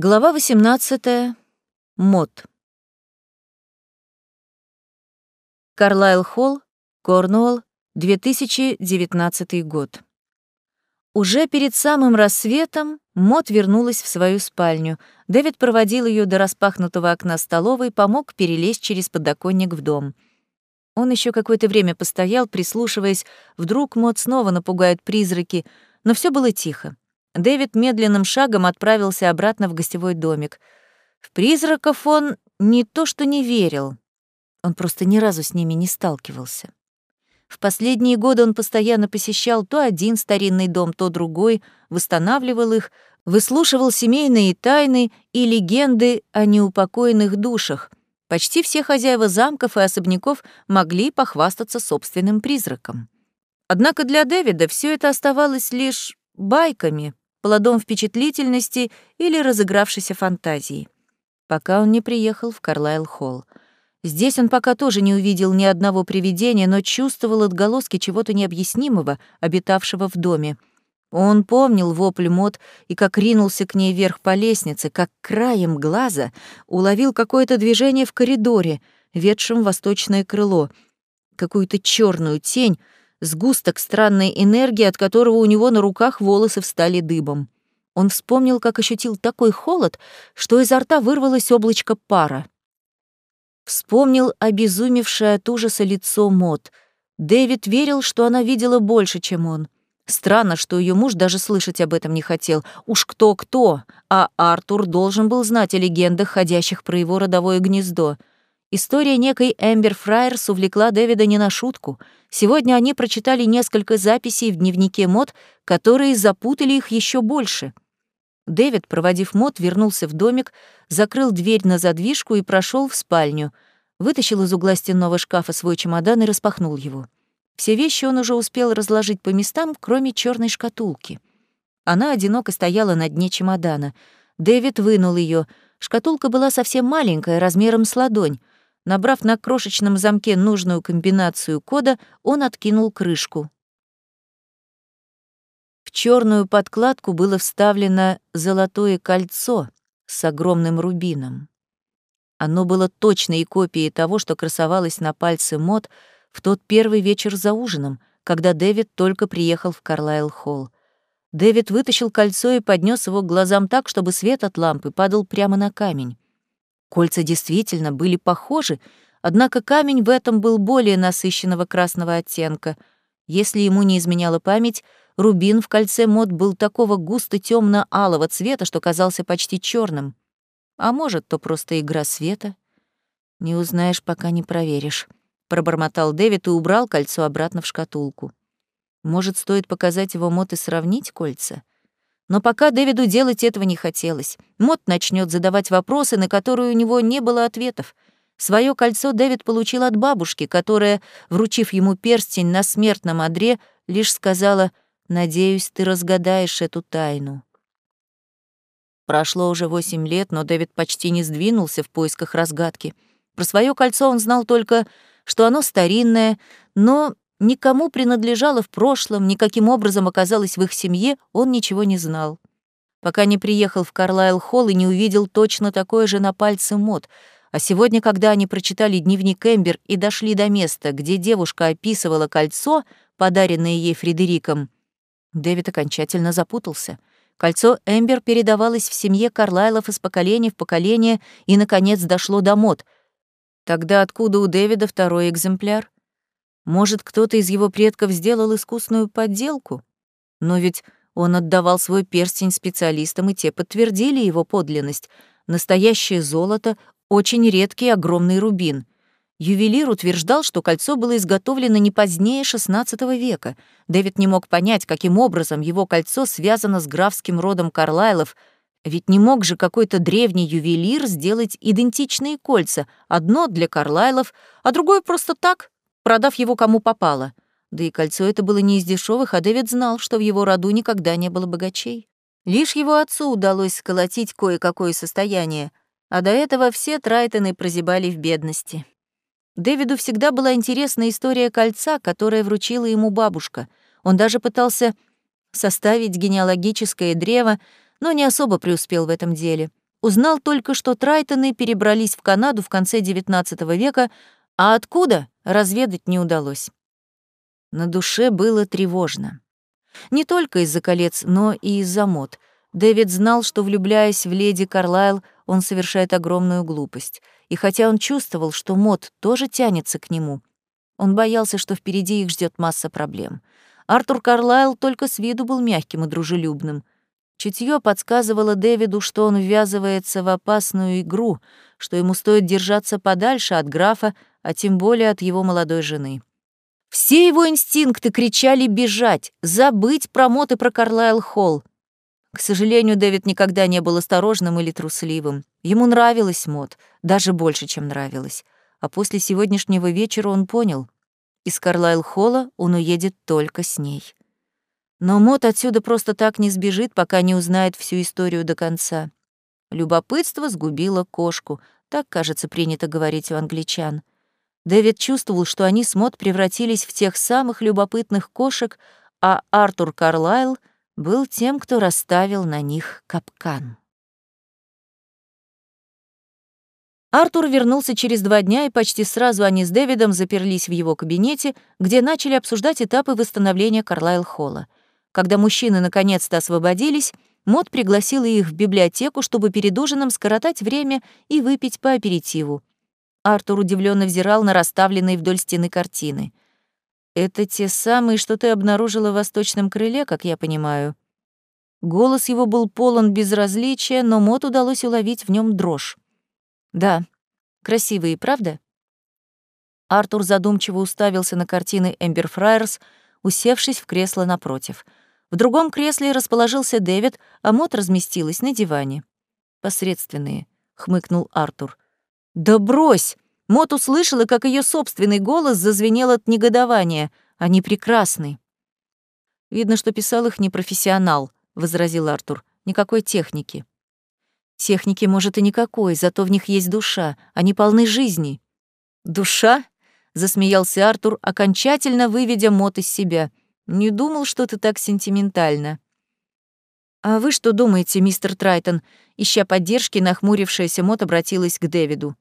Глава 18. Мод. Карлайл Холл, Корнуолл, 2019 год. Уже перед самым рассветом Мод вернулась в свою спальню. Дэвид проводил ее до распахнутого окна столовой, помог перелезть через подоконник в дом. Он еще какое-то время постоял, прислушиваясь, вдруг Мод снова напугает призраки, но все было тихо. Дэвид медленным шагом отправился обратно в гостевой домик. В призраков он не то что не верил, он просто ни разу с ними не сталкивался. В последние годы он постоянно посещал то один старинный дом, то другой, восстанавливал их, выслушивал семейные тайны и легенды о неупокоенных душах. Почти все хозяева замков и особняков могли похвастаться собственным призраком. Однако для Дэвида все это оставалось лишь байками, плодом впечатлительности или разыгравшейся фантазии. Пока он не приехал в Карлайл-холл. Здесь он пока тоже не увидел ни одного привидения, но чувствовал отголоски чего-то необъяснимого, обитавшего в доме. Он помнил вопль Мот и как ринулся к ней вверх по лестнице, как краем глаза уловил какое-то движение в коридоре, ведшем восточное крыло, какую-то черную тень, сгусток странной энергии, от которого у него на руках волосы встали дыбом. Он вспомнил, как ощутил такой холод, что изо рта вырвалось облачко пара. Вспомнил обезумевшее от ужаса лицо Мот. Дэвид верил, что она видела больше, чем он. Странно, что ее муж даже слышать об этом не хотел. Уж кто-кто, а Артур должен был знать о легендах, ходящих про его родовое гнездо. История некой Эмбер Фрайерс увлекла Дэвида не на шутку. Сегодня они прочитали несколько записей в дневнике Мод, которые запутали их еще больше. Дэвид, проводив Мод, вернулся в домик, закрыл дверь на задвижку и прошел в спальню. Вытащил из угла стенного шкафа свой чемодан и распахнул его. Все вещи он уже успел разложить по местам, кроме черной шкатулки. Она одиноко стояла на дне чемодана. Дэвид вынул ее. Шкатулка была совсем маленькая, размером с ладонь. Набрав на крошечном замке нужную комбинацию кода, он откинул крышку. В черную подкладку было вставлено золотое кольцо с огромным рубином. Оно было точной копией того, что красовалось на пальце Мод в тот первый вечер за ужином, когда Дэвид только приехал в Карлайл-холл. Дэвид вытащил кольцо и поднес его к глазам так, чтобы свет от лампы падал прямо на камень. Кольца действительно были похожи, однако камень в этом был более насыщенного красного оттенка. Если ему не изменяла память, рубин в кольце мод был такого густо темно алого цвета, что казался почти черным. А может, то просто игра света? Не узнаешь, пока не проверишь, пробормотал Дэвид и убрал кольцо обратно в шкатулку. Может, стоит показать его мод и сравнить кольца? Но пока Дэвиду делать этого не хотелось. Мот начнет задавать вопросы, на которые у него не было ответов. Своё кольцо Дэвид получил от бабушки, которая, вручив ему перстень на смертном одре, лишь сказала «Надеюсь, ты разгадаешь эту тайну». Прошло уже восемь лет, но Дэвид почти не сдвинулся в поисках разгадки. Про свое кольцо он знал только, что оно старинное, но никому принадлежало в прошлом, никаким образом оказалось в их семье, он ничего не знал. Пока не приехал в Карлайл-холл и не увидел точно такое же на пальце мод. А сегодня, когда они прочитали дневник Эмбер и дошли до места, где девушка описывала кольцо, подаренное ей Фредериком, Дэвид окончательно запутался. Кольцо Эмбер передавалось в семье Карлайлов из поколения в поколение и, наконец, дошло до мод. Тогда откуда у Дэвида второй экземпляр? Может, кто-то из его предков сделал искусную подделку? Но ведь он отдавал свой перстень специалистам, и те подтвердили его подлинность. Настоящее золото — очень редкий огромный рубин. Ювелир утверждал, что кольцо было изготовлено не позднее XVI века. Дэвид не мог понять, каким образом его кольцо связано с графским родом Карлайлов, ведь не мог же какой-то древний ювелир сделать идентичные кольца, одно для Карлайлов, а другое просто так, продав его кому попало. Да и кольцо это было не из дешевых, а Дэвид знал, что в его роду никогда не было богачей. Лишь его отцу удалось сколотить кое-какое состояние, а до этого все Трайтоны прозябали в бедности. Дэвиду всегда была интересна история кольца, которое вручила ему бабушка. Он даже пытался составить генеалогическое древо, но не особо преуспел в этом деле. Узнал только, что Трайтоны перебрались в Канаду в конце XIX века, а откуда — разведать не удалось. На душе было тревожно. Не только из-за колец, но и из-за мод. Дэвид знал, что, влюбляясь в леди Карлайл, он совершает огромную глупость. И хотя он чувствовал, что мод тоже тянется к нему, он боялся, что впереди их ждет масса проблем. Артур Карлайл только с виду был мягким и дружелюбным. Чутье подсказывало Дэвиду, что он ввязывается в опасную игру, что ему стоит держаться подальше от графа, а тем более от его молодой жены. Все его инстинкты кричали бежать, забыть про Мот и про Карлайл Холл. К сожалению, Дэвид никогда не был осторожным или трусливым. Ему нравилась Мот, даже больше, чем нравилась. А после сегодняшнего вечера он понял, из Карлайл Холла он уедет только с ней. Но Мот отсюда просто так не сбежит, пока не узнает всю историю до конца. Любопытство сгубило кошку, так, кажется, принято говорить у англичан. Дэвид чувствовал, что они с Мот превратились в тех самых любопытных кошек, а Артур Карлайл был тем, кто расставил на них капкан. Артур вернулся через два дня, и почти сразу они с Дэвидом заперлись в его кабинете, где начали обсуждать этапы восстановления Карлайл-холла. Когда мужчины наконец-то освободились, Мот пригласила их в библиотеку, чтобы перед ужином скоротать время и выпить по аперитиву. Артур удивленно взирал на расставленные вдоль стены картины. «Это те самые, что ты обнаружила в восточном крыле, как я понимаю?» Голос его был полон безразличия, но Мот удалось уловить в нем дрожь. Да, красивые, правда? Артур задумчиво уставился на картины Эмбер Фрайерс, усевшись в кресло напротив. В другом кресле расположился Дэвид, а Мот разместилась на диване. «Посредственные», — хмыкнул Артур. «Да брось!» Мот услышала, как ее собственный голос зазвенел от негодования. «Они прекрасны». «Видно, что писал их непрофессионал», — возразил Артур. «Никакой техники». Техники, может, и никакой, зато в них есть душа, они полны жизни. Душа? засмеялся Артур, окончательно выведя Мот из себя. Не думал, что ты так сентиментально. А вы что думаете, мистер Трайтон? Ища поддержки, нахмурившаяся Мот обратилась к Дэвиду.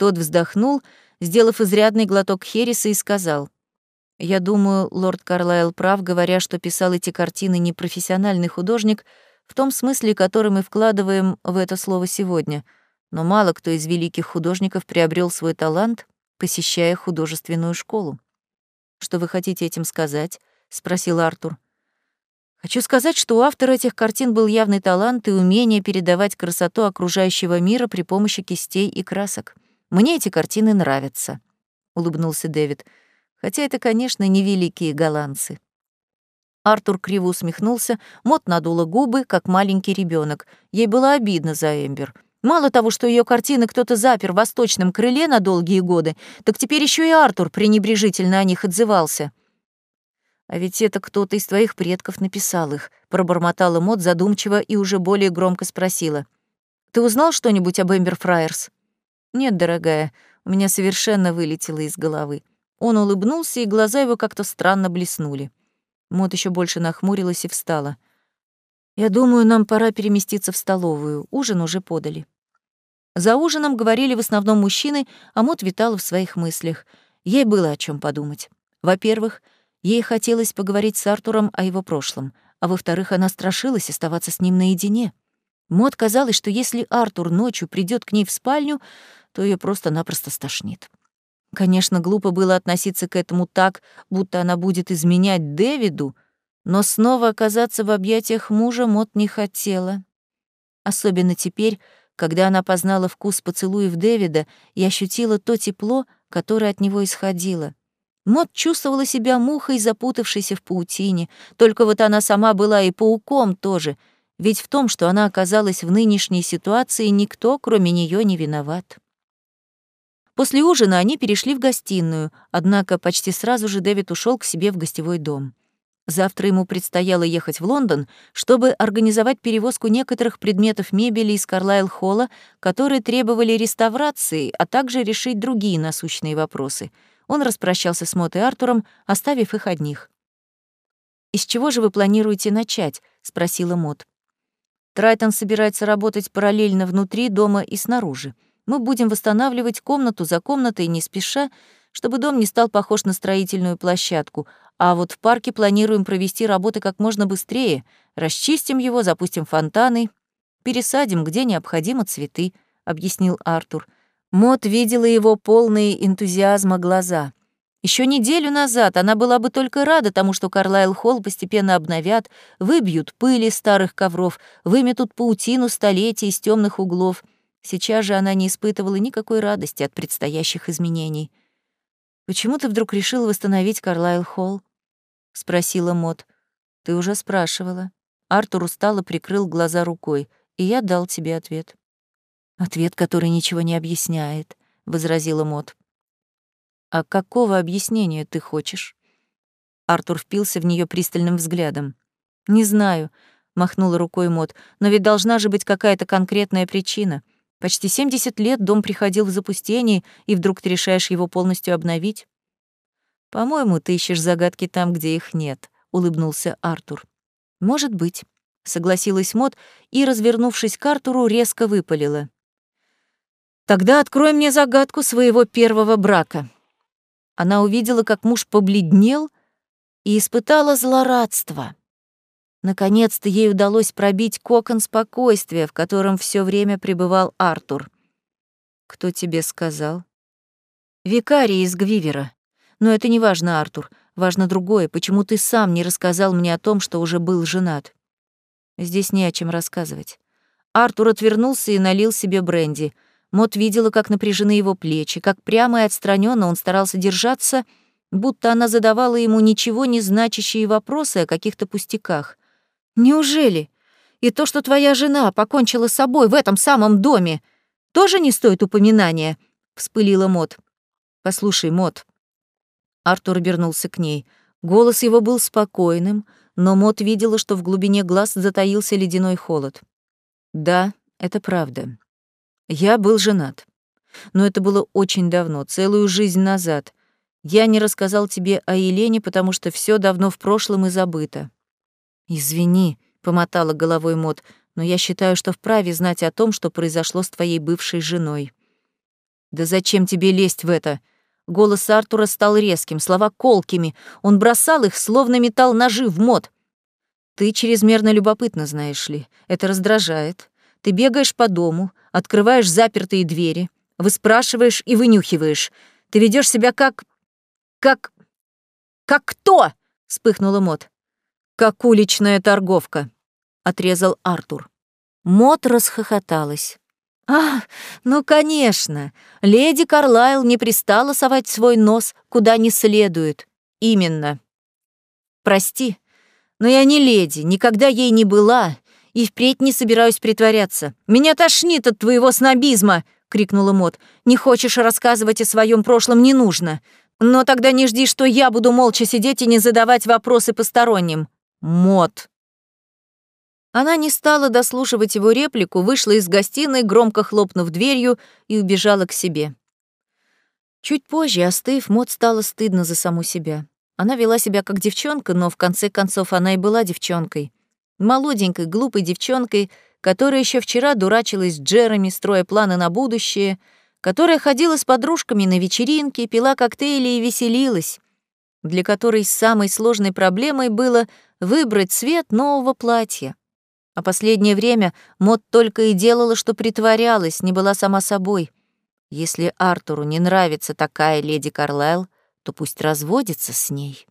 Тот вздохнул, сделав изрядный глоток хереса и сказал: "Я думаю, лорд Карлайл прав, говоря, что писал эти картины не профессиональный художник, в том смысле, который мы вкладываем в это слово сегодня. Но мало кто из великих художников приобрел свой талант, посещая художественную школу. «Что вы хотите этим сказать?» — спросил Артур. «Хочу сказать, что у автора этих картин был явный талант и умение передавать красоту окружающего мира при помощи кистей и красок. Мне эти картины нравятся», — улыбнулся Дэвид. «Хотя это, конечно, не великие голландцы». Артур криво усмехнулся, Мот надула губы, как маленький ребенок. Ей было обидно за Эмбер. Мало того, что ее картины кто-то запер в восточном крыле на долгие годы, так теперь еще и Артур пренебрежительно о них отзывался. «А ведь это кто-то из твоих предков написал их», — пробормотала Мот задумчиво и уже более громко спросила. «Ты узнал что-нибудь об Эмбер Фрайерс?» «Нет, дорогая, у меня совершенно вылетело из головы». Он улыбнулся, и глаза его как-то странно блеснули. Мот еще больше нахмурилась и встала. «Я думаю, нам пора переместиться в столовую. Ужин уже подали». За ужином говорили в основном мужчины, а Мот витала в своих мыслях. Ей было о чем подумать. Во-первых, ей хотелось поговорить с Артуром о его прошлом, а во-вторых, она страшилась оставаться с ним наедине. Мот казалось, что если Артур ночью придет к ней в спальню, то ее просто-напросто стошнит. Конечно, глупо было относиться к этому так, будто она будет изменять Дэвиду, но снова оказаться в объятиях мужа Мот не хотела. Особенно теперь, когда она познала вкус поцелуев Дэвида и ощутила то тепло, которое от него исходило. Мот чувствовала себя мухой, запутавшейся в паутине, только вот она сама была и пауком тоже, ведь в том, что она оказалась в нынешней ситуации, никто, кроме нее, не виноват. После ужина они перешли в гостиную, однако почти сразу же Дэвид ушел к себе в гостевой дом. Завтра ему предстояло ехать в Лондон, чтобы организовать перевозку некоторых предметов мебели из Карлайл-холла, которые требовали реставрации, а также решить другие насущные вопросы. Он распрощался с Мот и Артуром, оставив их одних. «Из чего же вы планируете начать?» — спросила Мот. Трайтон собирается работать параллельно внутри дома и снаружи. Мы будем восстанавливать комнату за комнатой не спеша, чтобы дом не стал похож на строительную площадку, а вот в парке планируем провести работы как можно быстрее, расчистим его, запустим фонтаны, пересадим, где необходимо, цветы», — объяснил Артур. Мот видела его полные энтузиазма глаза. Еще неделю назад она была бы только рада тому, что Карлайл Холл постепенно обновят, выбьют пыли старых ковров, выметут паутину столетий из темных углов. Сейчас же она не испытывала никакой радости от предстоящих изменений. «Почему ты вдруг решил восстановить Карлайл Холл?» — спросила Мот. «Ты уже спрашивала». Артур устало прикрыл глаза рукой, и я дал тебе ответ. «Ответ, который ничего не объясняет», — возразила Мот. «А какого объяснения ты хочешь?» Артур впился в нее пристальным взглядом. «Не знаю», — махнула рукой Мот, «но ведь должна же быть какая-то конкретная причина. Почти 70 лет дом приходил в запустение, и вдруг ты решаешь его полностью обновить?» «По-моему, ты ищешь загадки там, где их нет», — улыбнулся Артур. «Может быть», — согласилась Мот и, развернувшись к Артуру, резко выпалила. «Тогда открой мне загадку своего первого брака». Она увидела, как муж побледнел и испытала злорадство. Наконец-то ей удалось пробить кокон спокойствия, в котором все время пребывал Артур. «Кто тебе сказал?» «Викарий из Гвивера. Но это не важно, Артур. Важно другое. Почему ты сам не рассказал мне о том, что уже был женат?» «Здесь не о чем рассказывать». Артур отвернулся и налил себе бренди — Мот видела, как напряжены его плечи, как прямо и отстраненно он старался держаться, будто она задавала ему ничего не значащие вопросы о каких-то пустяках. «Неужели? И то, что твоя жена покончила с собой в этом самом доме, тоже не стоит упоминания?» — вспылила Мот. «Послушай, Мот». Артур обернулся к ней. Голос его был спокойным, но Мот видела, что в глубине глаз затаился ледяной холод. «Да, это правда. Я был женат. Но это было очень давно, целую жизнь назад. Я не рассказал тебе о Елене, потому что все давно в прошлом и забыто. Извини, помотала головой Мот, но я считаю, что вправе знать о том, что произошло с твоей бывшей женой. Да зачем тебе лезть в это? Голос Артура стал резким, слова колкими. Он бросал их, словно металл ножи в Мот. Ты чрезмерно любопытна, знаешь ли. Это раздражает. Ты бегаешь по дому, открываешь запертые двери, выспрашиваешь и вынюхиваешь. Ты ведешь себя как... как... как кто?» — вспыхнула Мот. «Как уличная торговка», — отрезал Артур. Мот расхохоталась. «А, ну, конечно. Леди Карлайл не пристала совать свой нос куда не следует. Именно. Прости, но я не леди, никогда ей не была и впредь не собираюсь притворяться. Меня тошнит от твоего снобизма!» — крикнула Мот. «Не хочешь рассказывать о своем прошлом, не нужно. Но тогда не жди, что я буду молча сидеть и не задавать вопросы посторонним. Мот!» Она не стала дослушивать его реплику, вышла из гостиной, громко хлопнув дверью, и убежала к себе. Чуть позже, остыв, Мот стало стыдно за саму себя. Она вела себя как девчонка, но в конце концов она и была девчонкой молоденькой, глупой девчонкой, которая еще вчера дурачилась с Джереми, строя планы на будущее, которая ходила с подружками на вечеринки, пила коктейли и веселилась, для которой самой сложной проблемой было выбрать цвет нового платья. А последнее время Мод только и делала, что притворялась, не была сама собой. Если Артуру не нравится такая леди Карлайл, то пусть разводится с ней.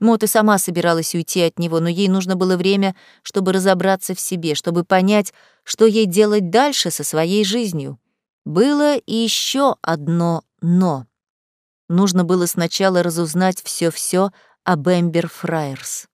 Мот и сама собиралась уйти от него, но ей нужно было время, чтобы разобраться в себе, чтобы понять, что ей делать дальше со своей жизнью. Было еще одно «но». Нужно было сначала разузнать все-все об Эмбер Фрайерс.